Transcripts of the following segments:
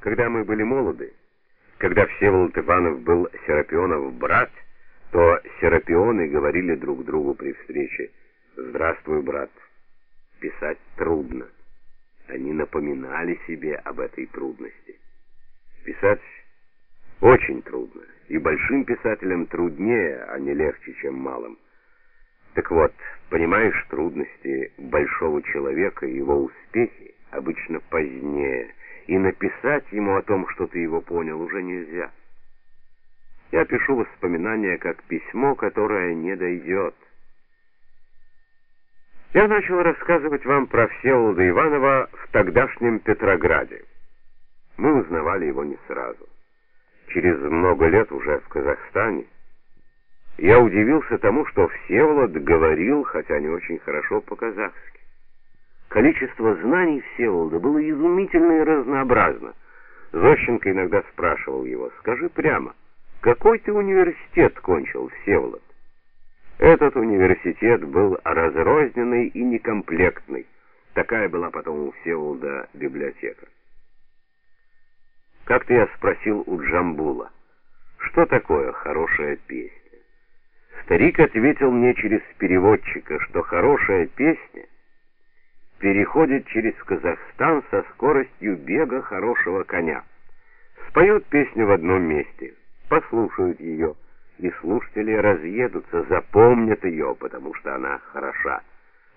Когда мы были молоды, когда Всеволод Иванов был Серапионов брат, то Серапионы говорили друг другу при встрече «Здравствуй, брат, писать трудно». Они напоминали себе об этой трудности. Писать очень трудно, и большим писателям труднее, а не легче, чем малым. Так вот, понимаешь трудности большого человека и его успехи обычно позднее, и написать ему о том, что ты его понял, уже нельзя. Я пишу воспоминания как письмо, которое не дойдет. Я начал рассказывать вам про Всеволода Иванова в тогдашнем Петрограде. Мы узнавали его не сразу. Через много лет уже в Казахстане я удивился тому, что Всеволод говорил, хотя не очень хорошо по-казахски. Количество знаний Всеволода было изумительно и разнообразно. Зощенко иногда спрашивал его, «Скажи прямо, какой ты университет кончил, Всеволод?» Этот университет был разрозненный и некомплектный. Такая была потом у Всеволода библиотека. Как-то я спросил у Джамбула, что такое хорошая песня? Старик ответил мне через переводчика, что хорошая песня переходит через Казахстан со скоростью бега хорошего коня. Споют песню в одном месте, послушают ее, и слушатели разъедутся, запомнят ее, потому что она хороша.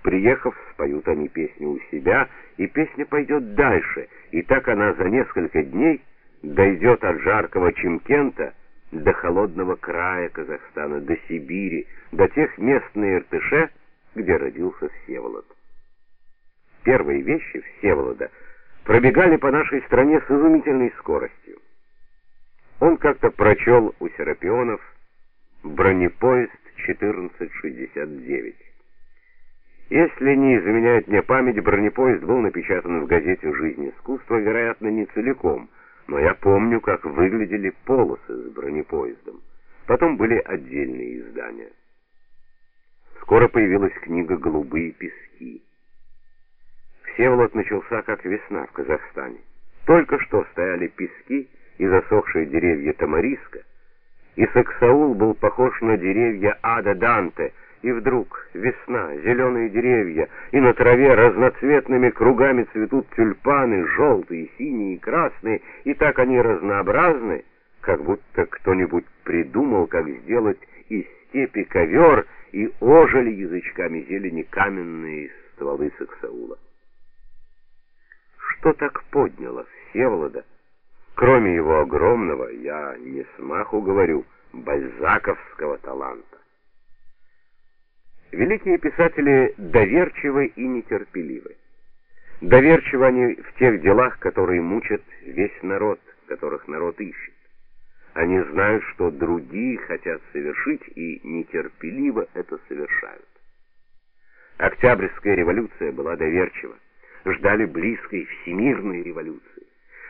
Приехав, споют они песню у себя, и песня пойдет дальше, и так она за несколько дней дойдет от жаркого Чимкента до холодного края Казахстана, до Сибири, до тех мест на где родился Всеволод. Первые вещи Всеволода пробегали по нашей стране с изумительной скоростью. Он как-то прочел у Серапионов бронепоезд 1469. Если не изменяет мне память, бронепоезд был напечатан в газете «Жизнь искусства», вероятно, не целиком – но я помню, как выглядели полосы с бронепоездом. Потом были отдельные издания. Скоро появилась книга «Голубые пески». Всеволод начался как весна в Казахстане. Только что стояли пески и засохшие деревья Тамариска, и Саксаул был похож на деревья Ада Данте — и вдруг весна, зеленые деревья, и на траве разноцветными кругами цветут тюльпаны, желтые, синие, красные, и так они разнообразны, как будто кто-нибудь придумал, как сделать из степи ковер, и ожили язычками зелени каменные стволы Саксаула. Что так подняло Всеволода, кроме его огромного, я не смаху говорю, бальзаковского таланта? Великие писатели доверчивы и нетерпеливы. Доверчивы они в тех делах, которые мучат весь народ, которых народ ищет. Они знают, что другие хотят совершить и нетерпеливо это совершают. Октябрьская революция была доверчива. Ждали близкой всемирной революции.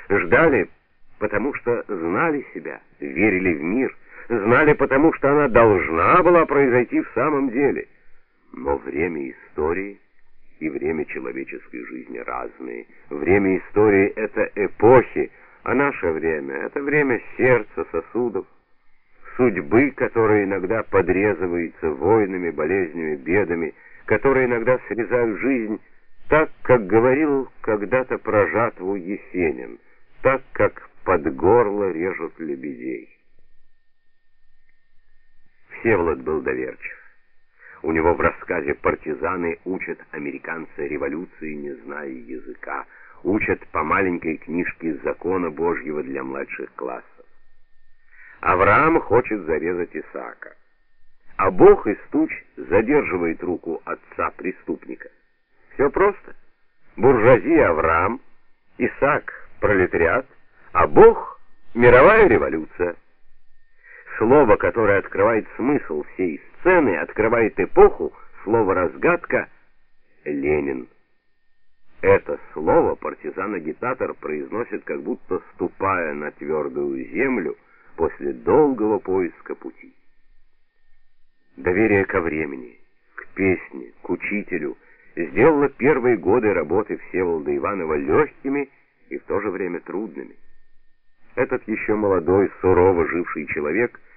Ждали, потому что знали себя, верили в мир, знали, потому что она должна была произойти в самом деле – но время истории и время человеческой жизни разные. Время истории — это эпохи, а наше время — это время сердца, сосудов, судьбы, которая иногда подрезывается войнами, болезнями, бедами, которые иногда срезают жизнь так, как говорил когда-то про жатву Есенин, так, как под горло режут лебедей. Всеволод был доверчив. У него в рассказе партизаны учат американца революции, не зная языка, учат по маленькой книжке закона Божьего для младших классов. Авраам хочет зарезать Исаака, а Бог из туч задерживает руку отца преступника. Все просто. Буржуазия Авраам, Исаак пролетариат, а Бог мировая революция. Слово, которое открывает смысл всей сцены, открывает эпоху, слово «разгадка» — Ленин. Это слово партизан-агитатор произносит, как будто ступая на твердую землю после долгого поиска пути. Доверие ко времени, к песне, к учителю сделало первые годы работы Всеволода Иванова легкими и в то же время трудными. Этот еще молодой, сурово живший человек —